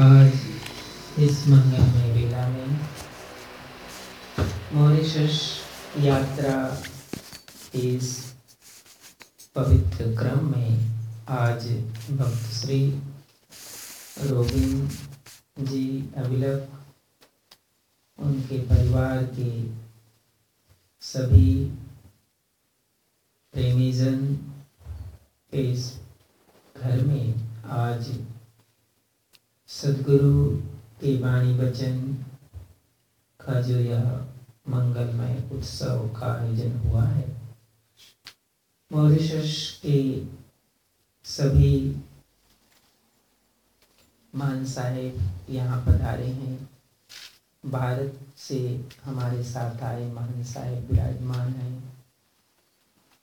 आज इस मंगलमय वेला में मॉरिशस यात्रा इस पवित्र क्रम में आज भक्त श्री रोबिन जी अभिलक उनके परिवार के सभी प्रेमीजन इस घर में आज सदगुरु के वाणी वचन का जो यह मंगलमय उत्सव का आयोजन हुआ है मॉरिशस के सभी मान साहेब यहाँ पधारे हैं। भारत से हमारे साथ आए मान साहेब विराजमान हैं।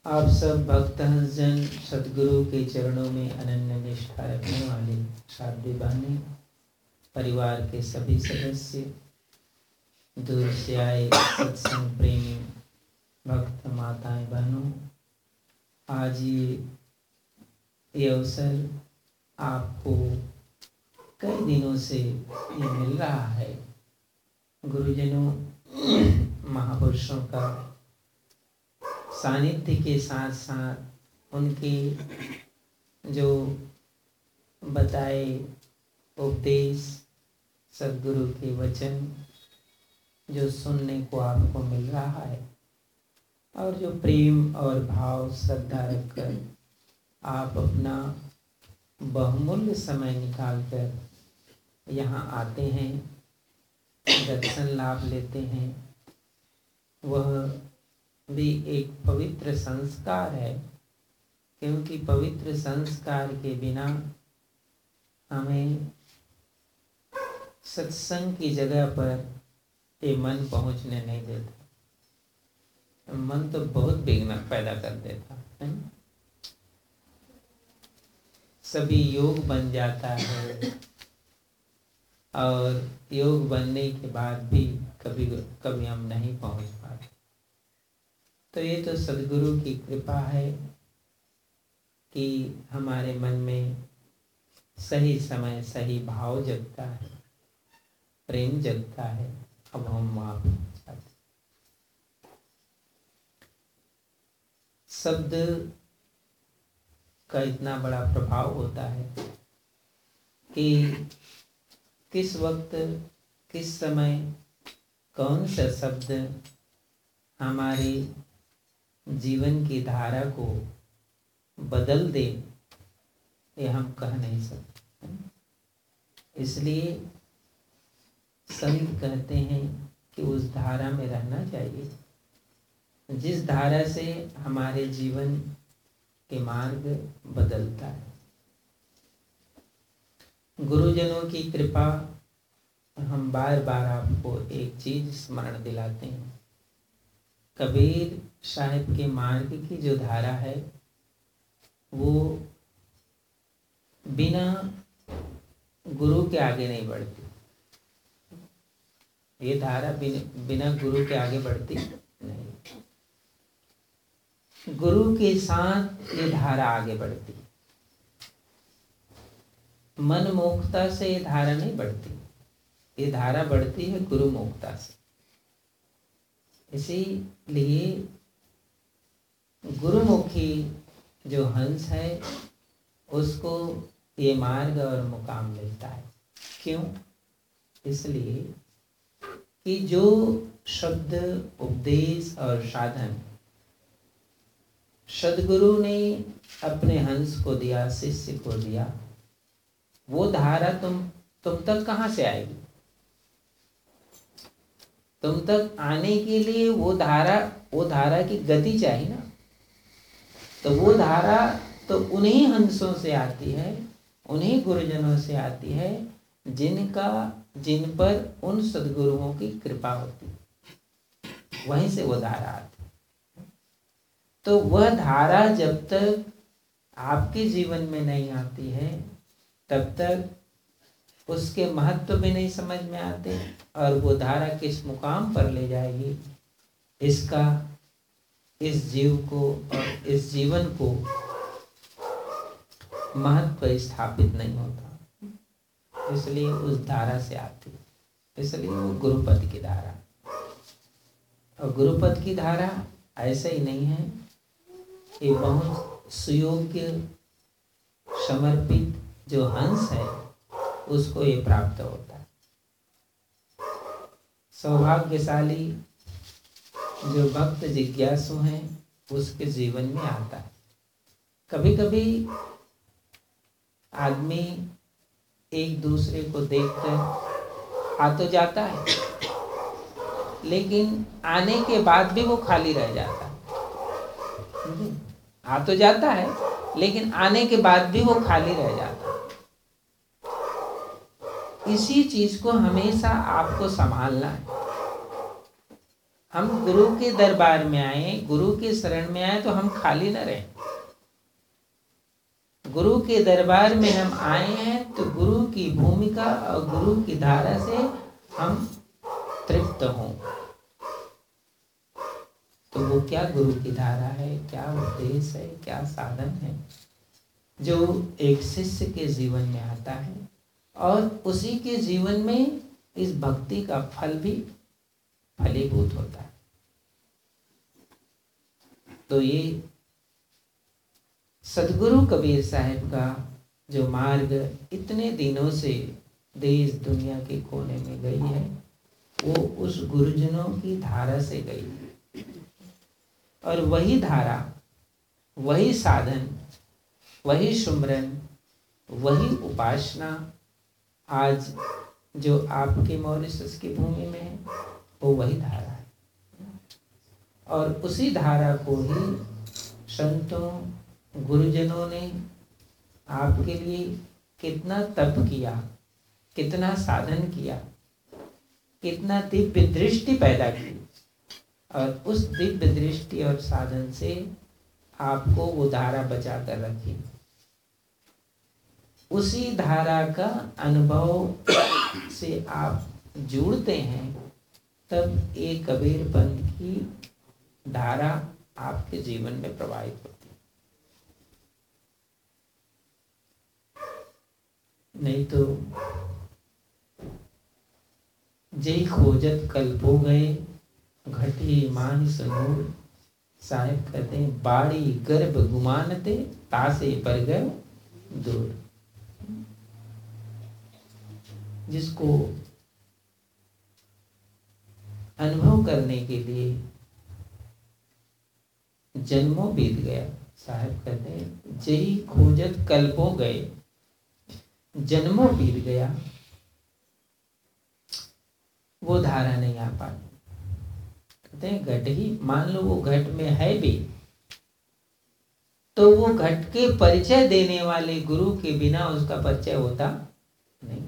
आप सब भक्त जन सदगुरु के चरणों में अनन्य निष्ठा रखने वाले शादी बहने परिवार के सभी सदस्य दूर से आए सत्संग प्रेमी भक्त माताएँ बहनों, आज ये ये अवसर आपको कई दिनों से ये मिल रहा है। गुरुजनों, महापुरुषों का सानिध्य के साथ साथ उनके जो बताए उपदेश सदगुरु के वचन जो सुनने को आपको मिल रहा है और जो प्रेम और भाव श्रद्धा रखकर आप अपना बहुमूल्य समय निकाल कर यहाँ आते हैं, दर्शन लाभ लेते हैं, वह भी एक पवित्र संस्कार है, क्योंकि पवित्र संस्कार के बिना हमें सत्संग की जगह पर ये मन पहुँचने नहीं देता। मन तो बहुत विघ्न पैदा कर देता, है सभी योग बन जाता है और योग बनने के बाद भी कभी कभी हम नहीं पहुँच पाते। तो ये तो सदगुरु की कृपा है कि हमारे मन में सही समय, सही भाव जगता है। प्रेम जगता है, अब हम वहाँ जाते शब्द का इतना बड़ा प्रभाव होता है कि किस वक्त, किस समय, कौन सा शब्द हमारे जीवन की धारा को बदल दे, ये हम कह नहीं सकते। इसलिए संत कहते हैं कि उस धारा में रहना चाहिए। जिस धारा से हमारे जीवन के मार्ग बदलता है। गुरुजनों की कृपा, हम बार बार आपको एक चीज़ स्मरण दिलाते हैं। कबीर साहिब के मार्ग की जो धारा है, वो बिना गुरु के आगे नहीं बढ़ती। ये धारा बिन, बिना गुरु के आगे बढ़ती नहीं। गुरु के साथ ये धारा आगे बढ़ती। मन मोक्ता से ये धारा नहीं बढ़ती। ये धारा बढ़ती है गुरु मोक्ता से। इसीलिए गुरुमुखी जो हंस है उसको ये मार्ग और मुकाम मिलता है। क्यों? इसलिए कि जो शब्द, उपदेश और साधन सदगुरु ने अपने हंस को दिया, शिष्य को दिया, वो धारा तुम तुम तक कहाँ से आएगी? तुम तक आने के लिए वो धारा वो धारा की गति चाहिए ना? तो वो धारा तो उन्हीं हंसों से आती है, उन्हीं गुरुजनों से आती है जिनका, जिन पर उन सदगुरुओं की कृपा होती वहीं से वो धारा आती तो वह धारा जब तक आपके जीवन में नहीं आती है, तब तक उसके महत्व भी नहीं समझ में आते और वो धारा किस मुकाम पर ले जाएगी, इसका, इस जीव को और इस जीवन को महत्व स्थापित नहीं होता। इसलिए उस धारा से आती इसलिए वो गुरुपद की धारा। और गुरुपद की धारा ऐसा ही नहीं है ये बहुत सुयोग्य समर्पित जो हंस है उसको ये प्राप्त होता है। सौभाग्यशाली जो भक्त जिज्ञासु हैं उसके जीवन में आता है। कभी कभी आदमी एक दूसरे को देखकर आ तो जाता है, लेकिन आने के बाद भी वो खाली रह जाता है। आ तो जाता है, लेकिन आने के बाद भी वो खाली रह जाता है। इसी चीज़ को हमेशा आपको संभालना है। हम गुरु के दरबार में आए, गुरु के शरण में आए तो हम खाली न रहें। गुरु के दरबार में हम आए हैं तो गुरु की भूमिका और गुरु की धारा से हम तृप्त हों। तो वो क्या गुरु की धारा है? क्या उद्देश्य है? क्या साधन है? जो एक शिष्य के जीवन में आता है और उसी के जीवन में इस भक्ति का फल भी फलीभूत होता है। तो ये सदगुरु कबीर साहब का जो मार्ग इतने दिनों से देश दुनिया के कोने में गई है, वो उस गुरुजनों की धारा से गई है। और वही धारा, वही साधन, वही सुमरन, वही उपासना आज जो आपके मॉरिशस की भूमि में है, वो वही धारा है। और उसी धारा को ही संतों, गुरुजनों ने आपके लिए कितना तप किया, कितना साधन किया, कितना दिव्य दृष्टि पैदा की। और उस दिव्य दृष्टि और साधन से आपको वो धारा बचा कर रखी। उसी धारा का अनुभव से आप जुड़ते हैं, तब एक कबीर पंथ की धारा आपके जीवन में प्रवाहित होती नहीं तो जय खोजत कल्पो गए, घटी मान सनूर। साहेब कहते हैं बाड़ी गर्भ गुमानते, तासे पर गए दूर। जिसको अनुभव करने के लिए जन्मों बीत गया। साहेब कहते हैं जय खोजत कल्पों गए जन्मों बीत गया, वो धारा नहीं आ पाती कहते हैं, घट ही, मान लो वो घट में है भी तो वो घट के परिचय देने वाले गुरु के बिना उसका परिचय होता नहीं।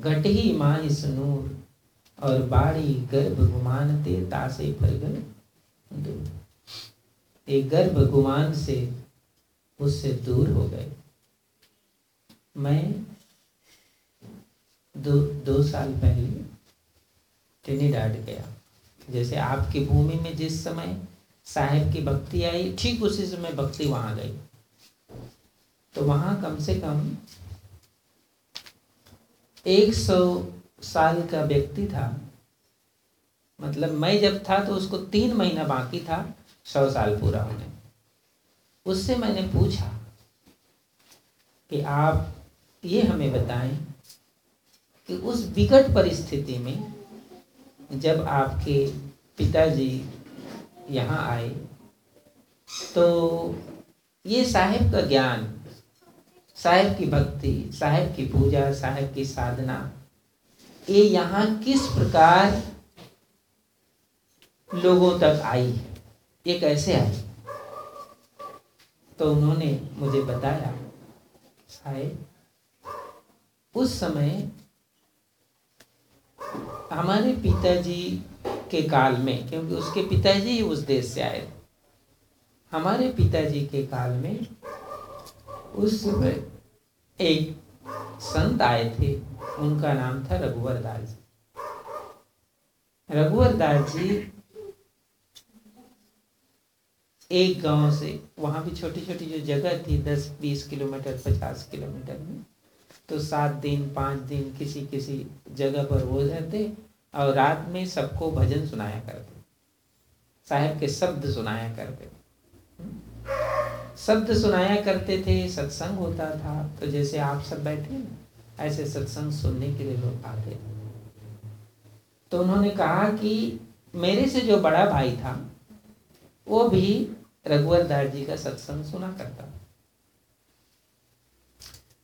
घट ही माँ सुनूर और बाड़ी गर्भ गुमानते तासे फलगल दूर। एक गर्भ गुमान से उससे दूर हो गए। मैं दो दो साल पहले ट्रिनिडाड गया। जैसे आपकी भूमि में जिस समय साहेब की भक्ति आई, ठीक उसी समय भक्ति वहाँ गई। तो वहाँ कम से कम एक सौ साल का व्यक्ति था। मतलब मैं जब था तो उसको तीन महीना बाकी था, सौ साल पूरा होने। उससे मैंने पूछा कि आप ये हमें बताएँ कि उस विकट परिस्थिति में जब आपके पिताजी यहाँ आए तो ये साहेब का ज्ञान, साहेब की भक्ति, साहेब की पूजा, साहेब की साधना, ये यहाँ किस प्रकार लोगों तक आई? ये कैसे आई? तो उन्होंने मुझे बताया, साहेब उस समय हमारे पिताजी के काल में, क्योंकि उसके पिताजी ही उस देश से आए हमारे पिताजी के काल में उस समय एक संत आए थे, उनका नाम था रघुवर दास जी। रघुवर दास जी एक गाँव से, वहाँ भी छोटी छोटी जो जगह थी, दस, बीस किलोमीटर, पचास किलोमीटर में तो सात दिन, पाँच दिन किसी किसी जगह पर वो रहते और रात में सबको भजन सुनाया करते। साहेब के शब्द सुनाया करते। शब्द सुनाया करते थे, सत्संग होता था तो जैसे आप सब बैठे ना ऐसे सत्संग सुनने के लिए लोग आते तो उन्होंने कहा कि मेरे से जो बड़ा भाई था, वो भी रघुवर दास जी का सत्संग सुना करता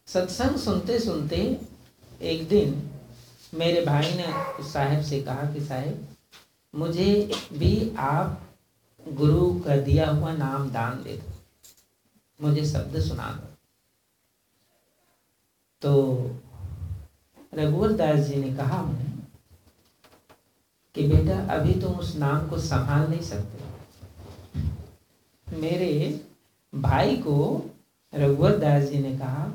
सत्संग सुनते सुनते एक दिन मेरे भाई ने उस साहेब से कहा कि साहेब, मुझे भी आप गुरु का दिया हुआ नाम दान दे दो। मुझे शब्द सुना दो। तो रघुवर दास जी ने कहा उन्हें कि बेटा, अभी तुम उस नाम को संभाल नहीं सकते। मेरे भाई को रघुवर दास जी ने कहा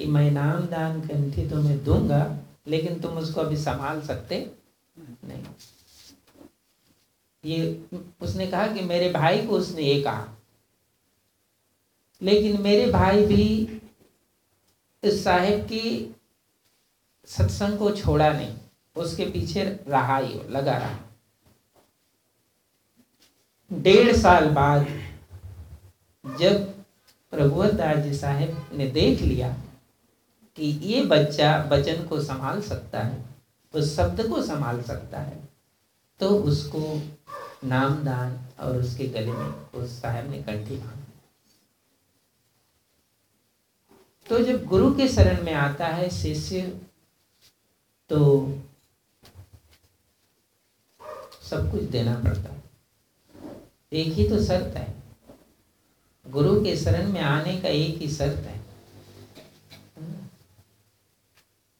कि मैं नाम दान कंठी तो मैं दूँगा, लेकिन तुम उसको अभी संभाल सकते नहीं। ये उसने कहा कि मेरे भाई को उसने ये कहा। लेकिन मेरे भाई भी इस साहेब की सत्संग को छोड़ा नहीं, उसके पीछे रहा ही लगा रहा। डेढ़ साल बाद जब रघुवर दास जी साहेब ने देख लिया कि ये बच्चा वचन को संभाल सकता है, उस शब्द को संभाल सकता है तो उसको नामदान और उसके गले में उस साहेब ने कंठी बाँध। तो जब गुरु के शरण में आता है शिष्य तो सब कुछ देना पड़ता है। एक ही तो शर्त है। गुरु के शरण में आने का एक ही शर्त है।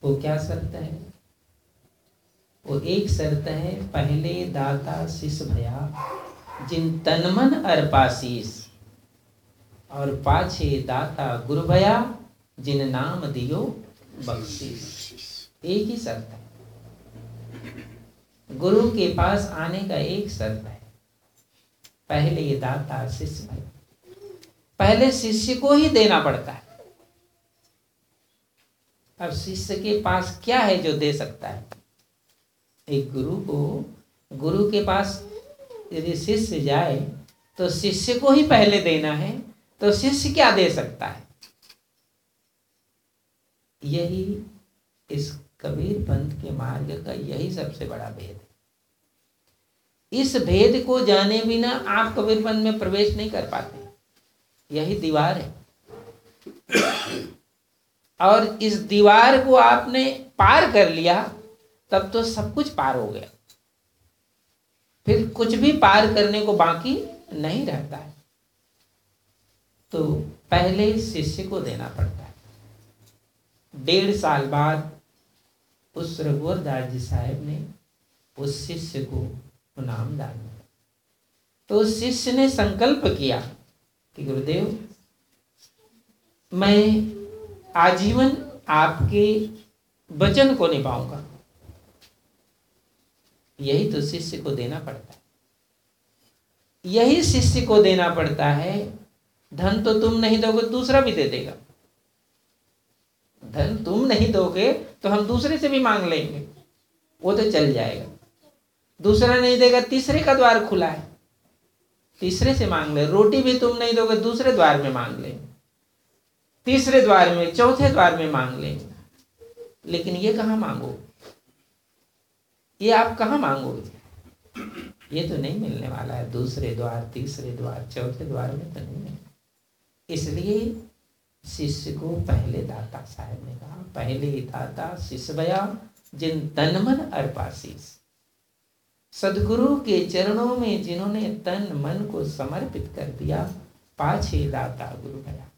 वो क्या शर्त है? वो एक शर्त है, पहले दाता शिष भया, जिन तनमन अर्पाशीष और पाछे दाता गुरु भया, जिन नाम दियो बख्शीश। एक ही शर्त है। गुरु के पास आने का एक शर्त है, पहले दाता शिष्य भाई पहले शिष्य को ही देना पड़ता है। अब शिष्य के पास क्या है जो दे सकता है? एक गुरु को, गुरु के पास यदि शिष्य जाए तो शिष्य को ही पहले देना है तो शिष्य क्या दे सकता है? यही इस कबीर पंथ के मार्ग का यही सबसे बड़ा भेद है। इस भेद को जाने बिना आप कबीर पंथ में प्रवेश नहीं कर पाते। यही दीवार है। और इस दीवार को आपने पार कर लिया, तब तो सब कुछ पार हो गया। फिर कुछ भी पार करने को बाकी नहीं रहता है। तो पहले शिष्य को देना पड़ता है। डेढ़ साल बाद उस रघुवर दास जी साहेब ने उस शिष्य को नाम दान दिया। तो उस शिष्य ने संकल्प किया कि गुरुदेव, मैं आजीवन आपके वचन को निभाऊँगा। यही तो शिष्य को देना पड़ता है। यही शिष्य को देना पड़ता है, धन तो तुम नहीं दोगे, दूसरा भी दे देगा। धन तुम नहीं दोगे तो हम दूसरे से भी मांग लेंगे। वो तो चल जाएगा। दूसरा नहीं देगा, तीसरे का द्वार खुला है। तीसरे से मांग ले। रोटी भी तुम नहीं दोगे, दूसरे द्वार में मांग लेंगे। तीसरे द्वार में, चौथे द्वार में मांग लेंगे। लेकिन ये कहा मांगो ये आप कहा मांगोगे? ये तो नहीं मिलने वाला है। दूसरे द्वार, तीसरे द्वार, चौथे द्वार में तो नहीं इसलिए शिष्य को पहले दाता साहब ने कहा, पहले ही दाता, शिष्य भया, जिन तन मन अर्पाशीष सदगुरु के चरणों में जिन्होंने तन मन को समर्पित कर दिया, पाछे दाता गुरु भया।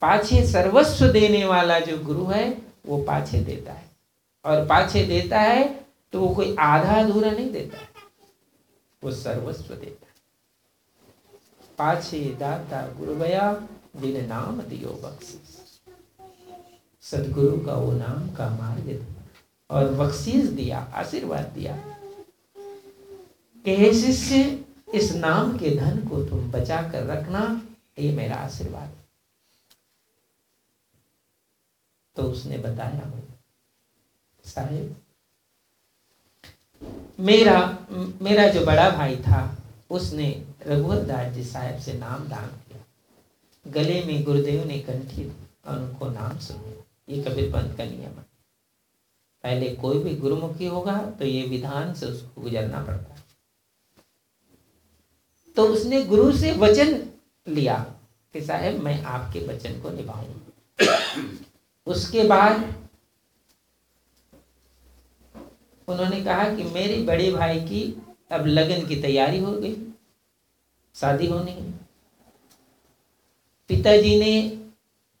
पाछे सर्वस्व देने वाला जो गुरु है, वो पाछे देता है। और पाछे देता है तो वो कोई आधा अधूरा नहीं देता है। वो सर्वस्व देता है। पाछे दाता गुरु भया जिन नाम दियो बख्शीश। सदगुरु का वो नाम का मार्ग दिया और बख्शीश दिया, आशीर्वाद दिया। कि शिष्य, इस नाम के धन को तुम बचा कर रखना, ये मेरा आशीर्वाद तो उसने बताया साहेब मेरा मेरा जो बड़ा भाई था, उसने रघुवर दास जी साहब से नाम दान किया। गले में गुरुदेव ने कंठी और उनको नाम सुनाया। ये कबीर पंथ का नियम है। पहले कोई भी गुरुमुखी होगा तो ये विधान से उसको गुजरना पड़ता है। तो उसने गुरु से वचन लिया कि साहेब, मैं आपके वचन को निभाऊँगा। उसके बाद उन्होंने कहा कि मेरे बड़े भाई की अब लगन की तैयारी हो गई, शादी होनी है पिताजी ने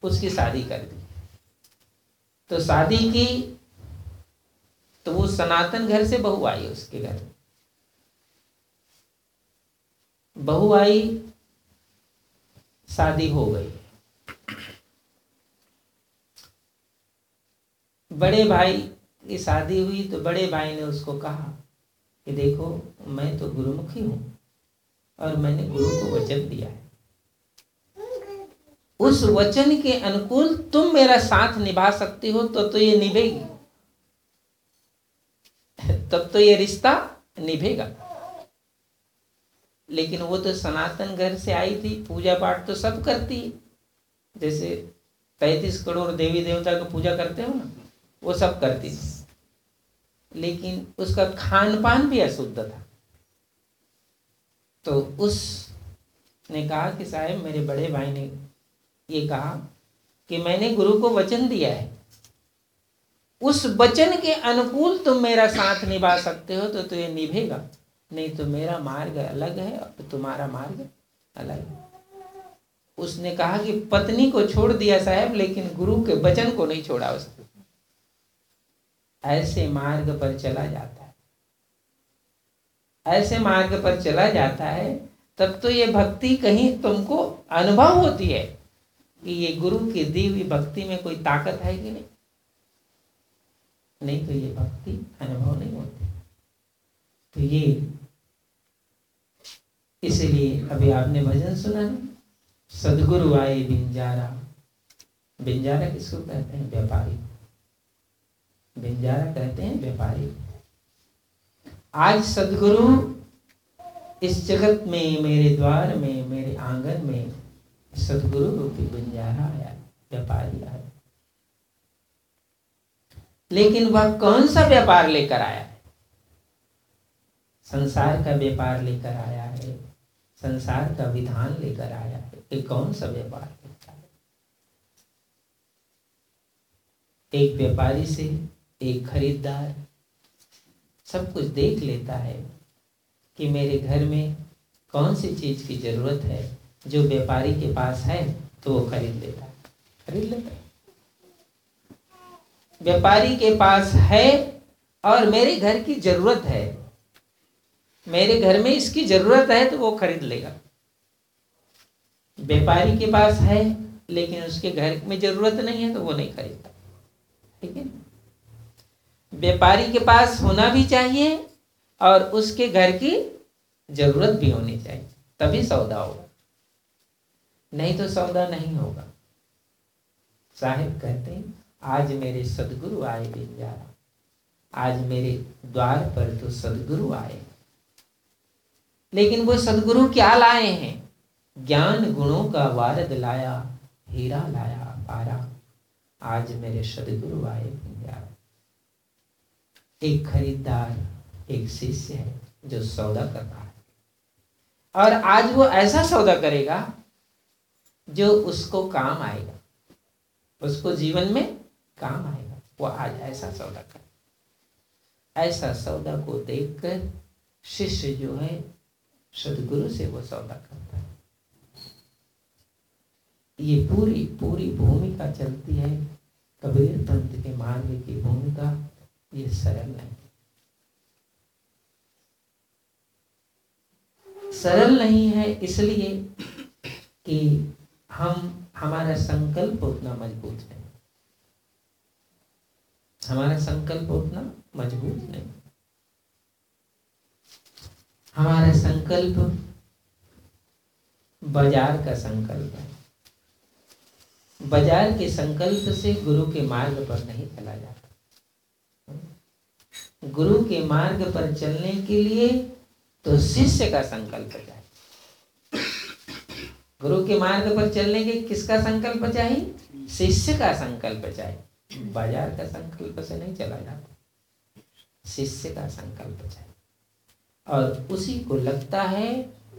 उसकी शादी कर दी। तो शादी की तो वो सनातन घर से बहू आई उसके घर। में बहू आई, शादी हो गई। बड़े भाई की शादी हुई तो बड़े भाई ने उसको कहा कि देखो, मैं तो गुरुमुखी हूँ और मैंने गुरु को वचन दिया है। उस वचन के अनुकूल तुम मेरा साथ निभा सकती हो तो तो ये निभेगी। तब तो ये रिश्ता निभेगा। लेकिन वो तो सनातन घर से आई थी पूजा पाठ तो सब करती है। जैसे तैतीस करोड़ देवी देवता का पूजा करते हो ना? वो सब करती थी। लेकिन उसका खान पान भी अशुद्ध था। तो उस ने कहा कि साहब, मेरे बड़े भाई ने ये कहा कि मैंने गुरु को वचन दिया है। उस वचन के अनुकूल तुम मेरा साथ निभा सकते हो तो ये निभेगा। नहीं तो मेरा मार्ग अलग है और तुम्हारा मार्ग अलग है। उसने कहा कि पत्नी को छोड़ दिया साहब, लेकिन गुरु के वचन को नहीं छोड़ा उसने। ऐसे मार्ग पर चला जाता है। ऐसे मार्ग पर चला जाता है, तब तो ये भक्ति कहीं तुमको अनुभव होती है कि ये गुरु की दी हुई भक्ति में कोई ताकत है कि नहीं। नहीं तो ये भक्ति अनुभव नहीं होती। तो ये इसलिए अभी आपने भजन सुना ना, सदगुरु आए बिंजारा बिंजारा किसको कहते हैं? व्यापारी। बिंजारा कहते हैं व्यापारी। आज सदगुरु इस जगत में, मेरे द्वार में, मेरे आँगन में सदगुरु रूपी बिंजारा आया, व्यापारी आया। लेकिन वह कौन सा व्यापार लेकर आया? है संसार का व्यापार लेकर आया है, संसार का विधान लेकर आया है, ये कौन सा व्यापार लेकर आया? एक व्यापारी से एक खरीदार सब कुछ देख लेता है कि मेरे घर में कौन सी चीज़ की ज़रूरत है, जो व्यापारी के पास है तो वो खरीद लेता है। खरीद लेता है। व्यापारी के पास है और मेरे घर की ज़रूरत है। मेरे घर में इसकी ज़रूरत है तो वो खरीद लेगा। व्यापारी के पास है, लेकिन उसके घर में ज़रूरत नहीं है तो वो नहीं खरीदता। ठीक है? व्यापारी के पास होना भी चाहिए और उसके घर की ज़रूरत भी होनी चाहिए, तभी सौदा होगा। नहीं तो सौदा नहीं होगा। साहिब कहते हैं, आज मेरे सदगुरु आए बिंजारा आज मेरे द्वार पर तो सदगुरु आए। लेकिन वो सदगुरु क्या लाए हैं? ज्ञान गुणों का वारद लाया, हीरा लाया, पारा। आज मेरे सदगुरु आए बिंजारा एक खरीदार, एक शिष्य है जो सौदा कर रहा है। और आज वो ऐसा सौदा करेगा जो उसको काम आएगा। उसको जीवन में काम आएगा। वो आज ऐसा सौदा कर ऐसा सौदा को देखकर शिष्य जो है, सदगुरु से वो सौदा करता है। ये पूरी पूरी भूमिका चलती है कबीर पंथ के मार्ग की भूमिका। ये सरल नहीं सरल नहीं है इसलिए कि हम हमारा संकल्प उतना मज़बूत नहीं। हमारा संकल्प उतना मज़बूत नहीं। हमारा संकल्प बाज़ार का संकल्प है। बाज़ार के संकल्प से गुरु के मार्ग पर नहीं चला जाता। गुरु के मार्ग पर चलने के लिए तो शिष्य का संकल्प चाहिए। गुरु के मार्ग पर चलने के किसका संकल्प चाहिए? शिष्य का संकल्प चाहिए। बाज़ार का संकल्प से नहीं चला जाता। शिष्य का संकल्प चाहिए। और उसी को लगता है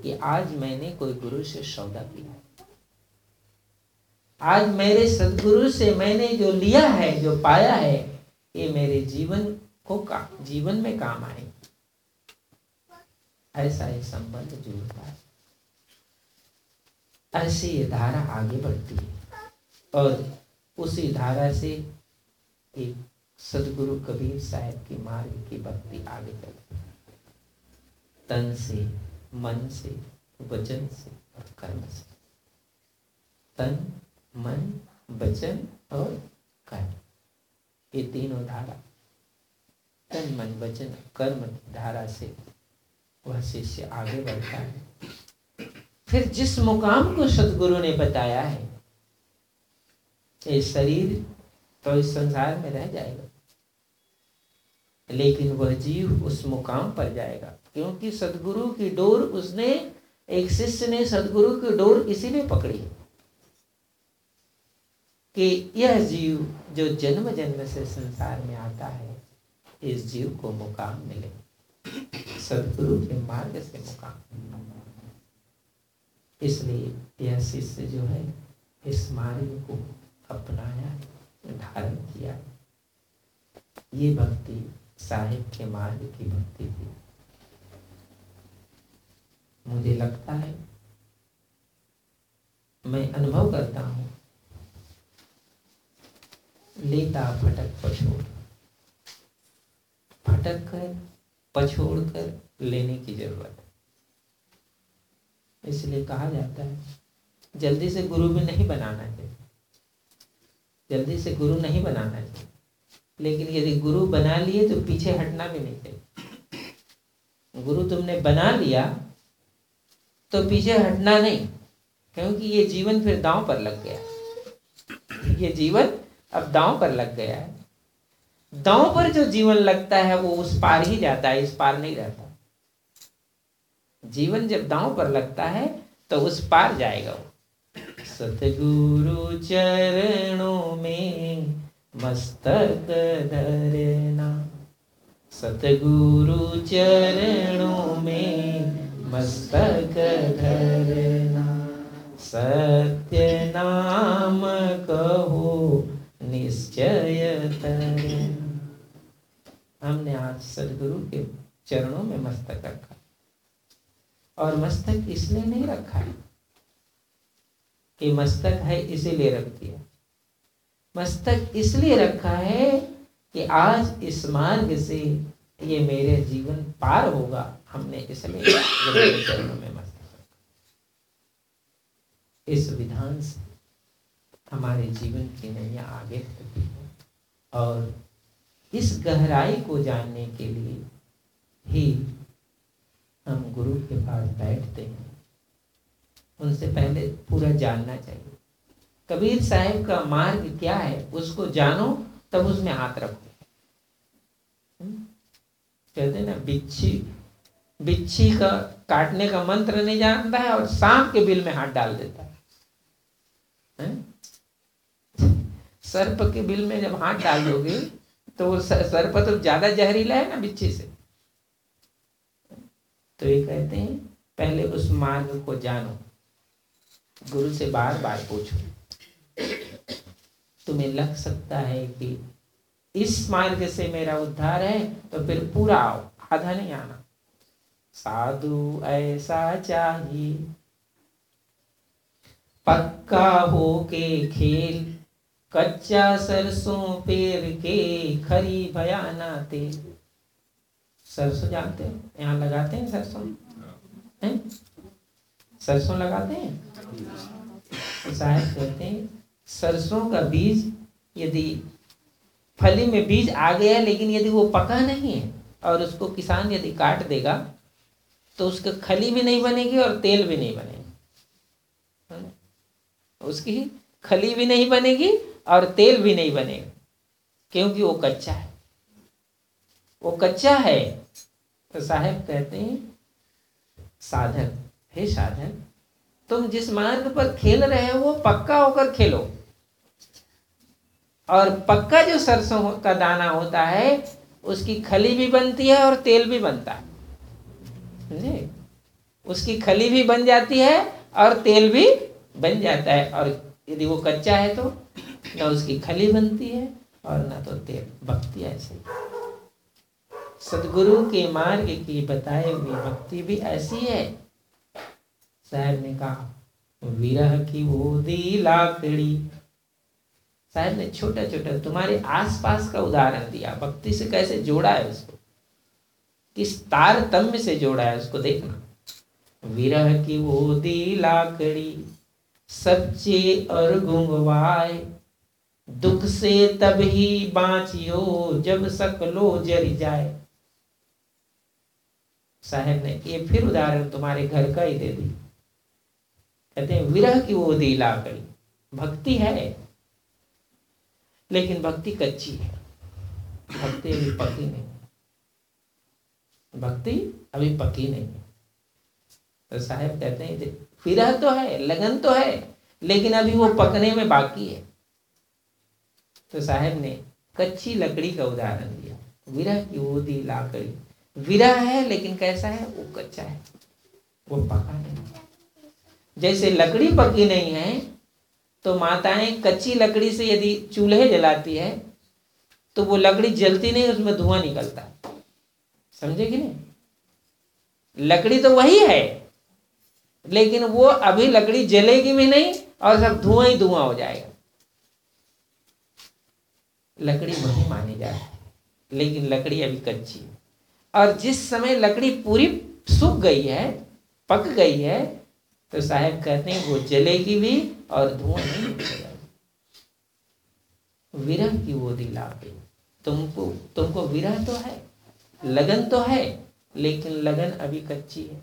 कि आज मैंने कोई गुरु से सौदा किया आज मेरे सदगुरु से मैंने जो लिया है, जो पाया है ये मेरे जीवन को का, जीवन में काम आए। ऐसा एक संबंध जुड़ता है। ऐसी ये धारा आगे बढ़ती है। और उसी धारा से एक सदगुरु कबीर साहब की मार्ग की भक्ति आगे चलती तन से, मन से, वचन से और कर्म से। तन, मन, वचन और कर्म। ये तीनों धारा। तन, मन, वचन, कर्म धारा से वह शिष्य आगे बढ़ता है। फिर जिस मुकाम को सदगुरु ने बताया है, ये शरीर तो इस संसार में रह जाएगा। लेकिन वह जीव उस मुकाम पर जाएगा, क्योंकि सदगुरु की डोर उसने, एक शिष्य ने सदगुरु की डोर इसीलिए पकड़ी कि यह जीव जो जन्म जन्म से संसार में आता है, इस जीव को मुकाम मिले। सदगुरु के मार्ग से मुकाम इसलिए यह शिष्य जो है, इस मार्ग को अपनाया, धारण किया। ये भक्ति साहिब के मार्ग की भक्ति थी। मुझे लगता है, मैं अनुभव करता हूँ लेता फटक पछोड़। फटक कर पछोड़ कर लेने की ज़रूरत है। इसलिए कहा जाता है, जल्दी से गुरु भी नहीं बनाना चाहिए। जल्दी से गुरु नहीं बनाना चाहिए। लेकिन यदि गुरु बना लिए तो पीछे हटना भी नहीं चाहिए। गुरु तुमने बना लिया तो पीछे हटना नहीं, क्योंकि ये जीवन फिर दांव पर लग गया। ये जीवन अब दांव पर लग गया है। दांव पर जो जीवन लगता है, वो उस पार ही जाता है, इस पार नहीं रहता। जीवन जब दांव पर लगता है तो उस पार जाएगा वो। सतगुरु चरणों में मस्तक धरना। सतगुरु चरणों में मस्तक धरना। सत्य नाम कहो निश्चय हमने आज सदगुरु के चरणों में मस्तक रखा। और मस्तक इसलिए नहीं रखा है। कि मस्तक है इसीलिए रख दिया मस्तक इसलिए रखा है कि आज इस मार्ग से ये मेरे जीवन पार होगा। हमने इसलिए चरणों में मस्त इस विधान से हमारे जीवन की नैया आगे और इस गहराई को जानने के लिए ही हम गुरु के पास बैठते हैं। उनसे पहले पूरा जानना चाहिए। कबीर साहब का मार्ग क्या है? उसको जानो तब उसमें हाथ रखो। हम्म? कहते ना बिच्छी बिच्छी का काटने का मंत्र नहीं जानता है और सांप के बिल में हाथ डाल देता है, सर्प के बिल में जब हाथ डाल दोगे तो वो सर्प तो ज़्यादा जहरीला है ना बिच्छी से। तो ये कहते हैं, पहले उस मार्ग को जानो। गुरु से बार बार पूछो। तुम्हें लग सकता है कि इस मार्ग से मेरा उद्धार है तो फिर पूरा आओ, आधा नहीं आना। साधु ऐसा चाहिए। पक्का हो के खेल कच्चा सरसों पेर के खरी भयाना तेल सरसों जानते हो? यहाँ लगाते हैं सरसों? हैं? सरसों लगाते हैं? शायद कहते हैं, सरसों का बीज यदि फली में बीज आ गया लेकिन यदि वो पका नहीं है और उसको किसान यदि काट देगा तो उसके खली भी नहीं बनेगी और तेल भी नहीं बनेगी। उसकी खली भी नहीं बनेगी और तेल भी नहीं बनेगा क्योंकि वो कच्चा है। वो कच्चा है तो साहेब कहते हैं, साधन, हे साधन, तुम जिस मार्ग पर खेल रहे हो, वो पक्का होकर खेलो। और पक्का जो सरसों का दाना होता है, उसकी खली भी बनती है और तेल भी बनता है। समझे? उसकी खली भी बन जाती है और तेल भी बन जाता है। और यदि वो कच्चा है तो ना उसकी खली बनती है और ना तो तेल भक्ति ऐसे। सदगुरु के मार्ग की बताए हुई भक्ति भी ऐसी है। साहब ने कहा, विरह की वो दी लाकड़ी। साहब ने छोटा छोटा तुम्हारे आसपास का उदाहरण दिया। भक्ति से कैसे जोड़ा है उसको? किस तारतम्य से जोड़ा है उसको देखना। विरह की वो दी लाकड़ी, सच्चे और गुंगवाए दुख से तब ही बाँचियो, जब सकलो जर जाए। साहेब ने ये फिर उदाहरण तुम्हारे घर का ही दे दी। कहते हैं, विरह की वो दी ला गई। भक्ति है, लेकिन भक्ति कच्ची है। भक्ति अभी पकी नहीं भक्ति अभी पकी नहीं है। तो साहेब कहते हैं, विरह तो है, लगन तो है, लेकिन अभी वो पकने में बाकी है। तो साहेब ने कच्ची लकड़ी का उदाहरण दिया। विरह की वो दी लाकड़ी विरह है, लेकिन कैसा है? वो कच्चा है। वो पका नहीं जैसे लकड़ी पकी नहीं है तो माताएँ कच्ची लकड़ी से यदि चूल्हे जलाती है तो वो लकड़ी जलती नहीं, उसमें धुआँ निकलता। समझे कि नहीं? लकड़ी तो वही है, लेकिन वो अभी लकड़ी जलेगी भी नहीं और सब धुआँ ही धुआँ हो जाएगा। लकड़ी वही मानी है लेकिन लकड़ी अभी कच्ची है। और जिस समय लकड़ी पूरी सूख गई है, पक गई है तो साहेब कहते हैं वो जलेगी भी और धुआँ नहीं विरह की वो दिला तुमको तुमको विरह तो है, लगन तो है, लेकिन लगन अभी कच्ची है।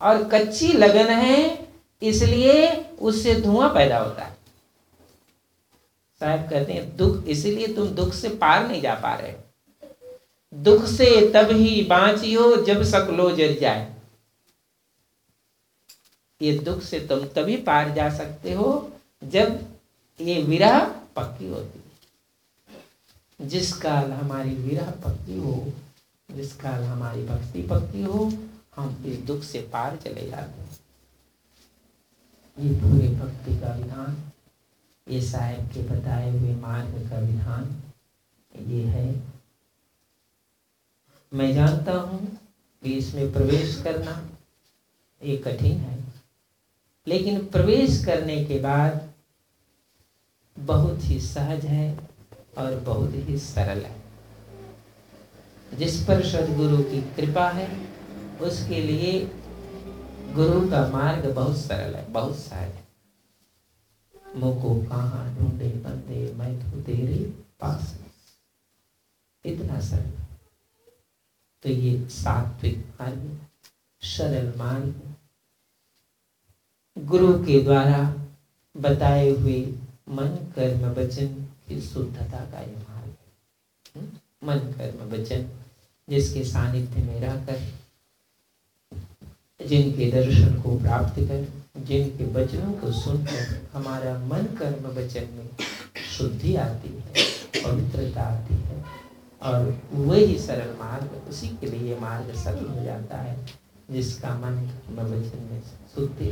और कच्ची लगन है, इसलिए उससे धुआँ पैदा होता है। साहब कहते हैं दुख इसलिए तुम दुख से पार नहीं जा पा रहे। दुख से तब ही बाँचियो जब सकलो जर जाए। ये दुख से तुम तभी पार जा सकते हो जब ये विरह पक्की होती जिस काल हमारी विरह पक्की हो, जिस काल हमारी भक्ति पक्की हो, हम इस दुख से पार चले जाते हैं। ये पूरे भक्ति का विधान ये साहेब के बताए हुए मार्ग का विधान ये है। मैं जानता हूँ कि इसमें प्रवेश करना ये कठिन है, लेकिन प्रवेश करने के बाद बहुत ही सहज है और बहुत ही सरल है। जिस पर सदगुरु की कृपा है, उसके लिए गुरु का मार्ग बहुत सरल है, बहुत सहज है। मुको कहा ढूंढे बंदे मैं तो तेरे पास इतना सरल तो ये सात्विक मार्ग सरल मार्ग, गुरु के द्वारा बताए हुए मन कर्म वचन की शुद्धता का यह मार्ग? मन कर्म वचन जिसके सानिध्य में रहकर, जिनके दर्शन को प्राप्त कर जिनके वचनों को सुनकर हमारा मन कर्म वचन में शुद्धि आती है, पवित्रता आती है, और वही सरल मार्ग उसी के लिए मार्ग सरल हो जाता है, जिसका मन कर्म वचन में शुद्धि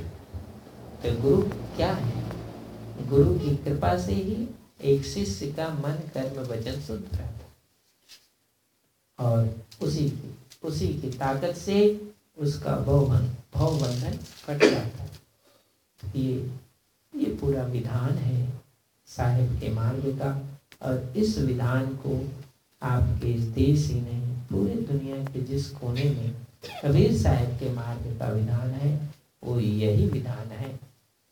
तो गुरु क्या है? गुरु की कृपा से ही एक शिष्य का मन कर्म वचन शुद्ध रहता और उसी की उसी की ताकत से उसका भवबंधन भवबंधन कट जाता है। ये ये पूरा विधान है साहेब के मार्ग का। और इस विधान को आपके इस देश ही नहीं पूरे दुनिया के जिस कोने में कबीर साहेब के मार्ग का विधान है, वो यही विधान है।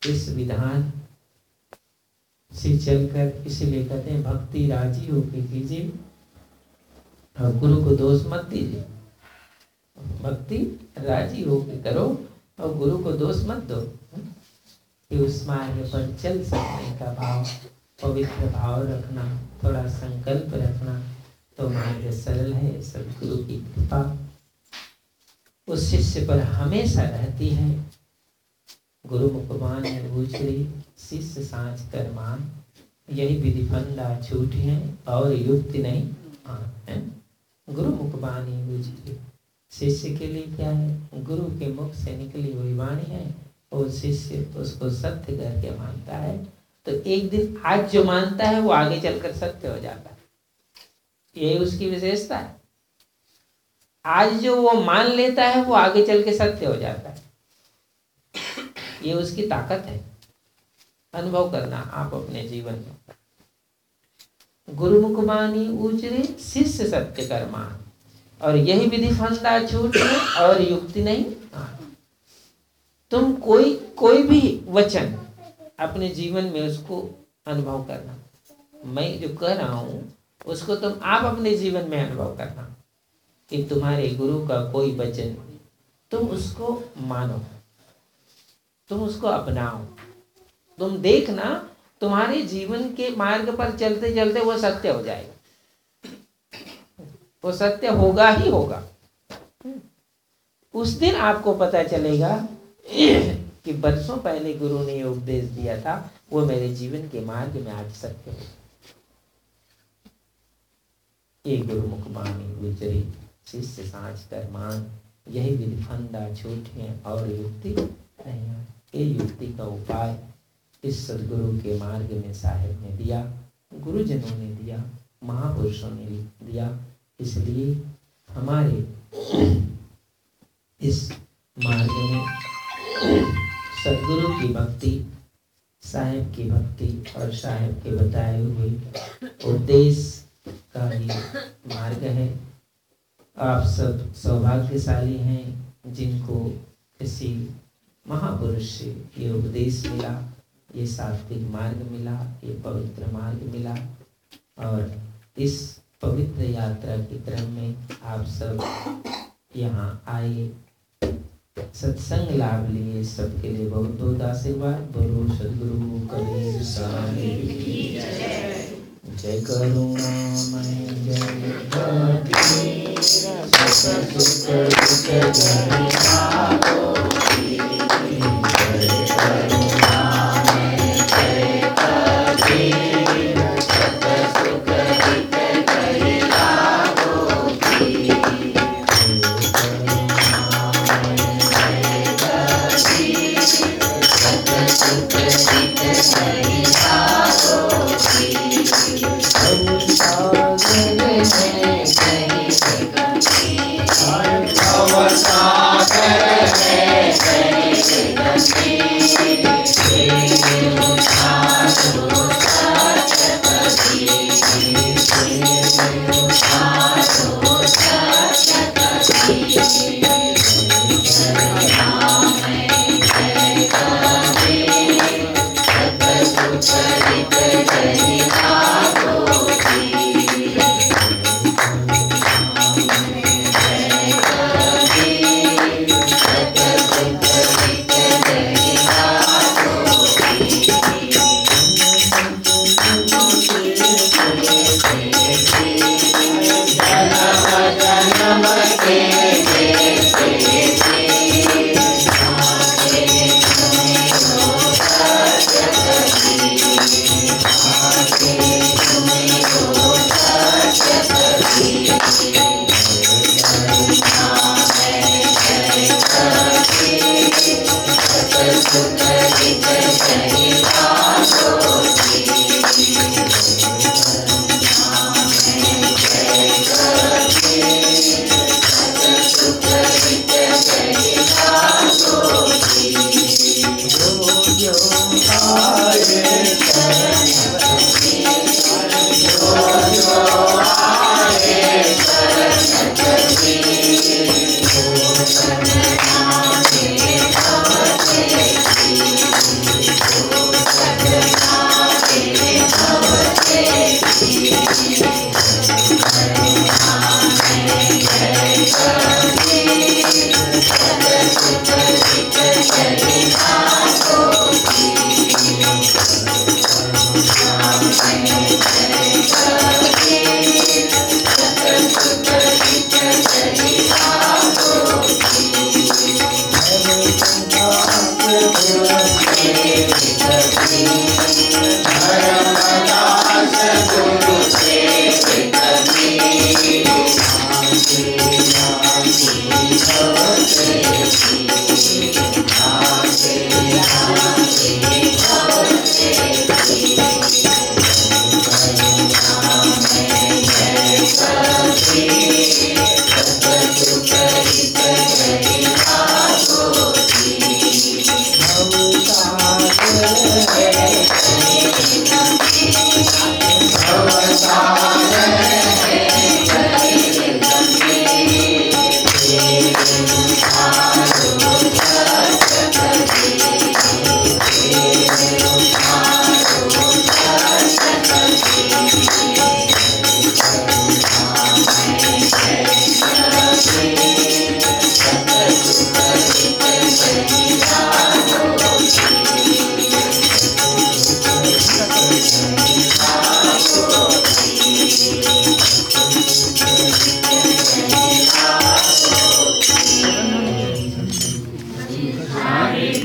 इस विधान से चलकर इसलिए कहते हैं, भक्ति राज़ी होकर कीजिए और गुरु को दोष मत दीजिए। भक्ति राज़ी होकर करो और गुरु को दोष मत दो। कि उस मार्ग पर चल सकने का भाव, पवित्र भाव रखना, थोड़ा संकल्प रखना तो मार्ग सरल है, सदगुरु की कृपा। उस शिष्य पर हमेशा रहती है। गुरु मुकमान भूचरी शिष्य सांच कर मान, यही विधि फंदा छूट है और युक्ति नहीं, है गुरु मुखबानी भूचरी शिष्य के लिए क्या है? गुरु के मुख से निकली हुई वाणी है और शिष्य उसको सत्य करके मानता है तो एक दिन आज जो मानता है, वो आगे चलकर सत्य हो जाता है। यही उसकी विशेषता है। आज जो वो मान लेता है, वो आगे चल के सत्य हो जाता है। ये उसकी ताकत है। अनुभव करना आप अपने जीवन में। गुरुमुख बानी उचरे शिष्य सत्य कर्मान और यही विधि फंदा छूट और युक्ति नहीं। तुम कोई कोई भी वचन अपने जीवन में उसको अनुभव करना। मैं जो कह रहा हूँ, उसको तुम आप अपने जीवन में अनुभव करना कि तुम्हारे गुरु का कोई वचन तुम उसको मानो, तुम उसको अपनाओ। तुम देखना, तुम्हारे जीवन के मार्ग पर चलते चलते वो सत्य हो जाएगा। वो सत्य होगा ही होगा। उस दिन आपको पता चलेगा कि बरसों पहले गुरु ने उपदेश दिया था, वो मेरे जीवन के मार्ग में आज सत्य हो। ये गुरु मुखबानी गुजरी शिष्य सांच कर मान, यही विधि फंदा छूट और युक्ति ये युक्ति का उपाय इस सदगुरु के मार्ग में साहेब ने दिया, गुरुजनों ने दिया, महापुरुषों ने दिया। इसलिए हमारे इस मार्ग सदगुरु की भक्ति, साहेब की भक्ति और साहेब के बताए हुए उपदेश का ही मार्ग है। आप सब सौभाग्यशाली हैं जिनको किसी महापुरुष से ये उपदेश मिला, ये सात्विक मार्ग मिला, ये पवित्र मार्ग मिला और इस पवित्र यात्रा के क्रम में आप सब यहाँ आए। सत्संग लाभ लिए सबके लिए बहुत बहुत आशीर्वाद। बोलो सदगुरु कबीर जय करुणा जय सुखदितशयि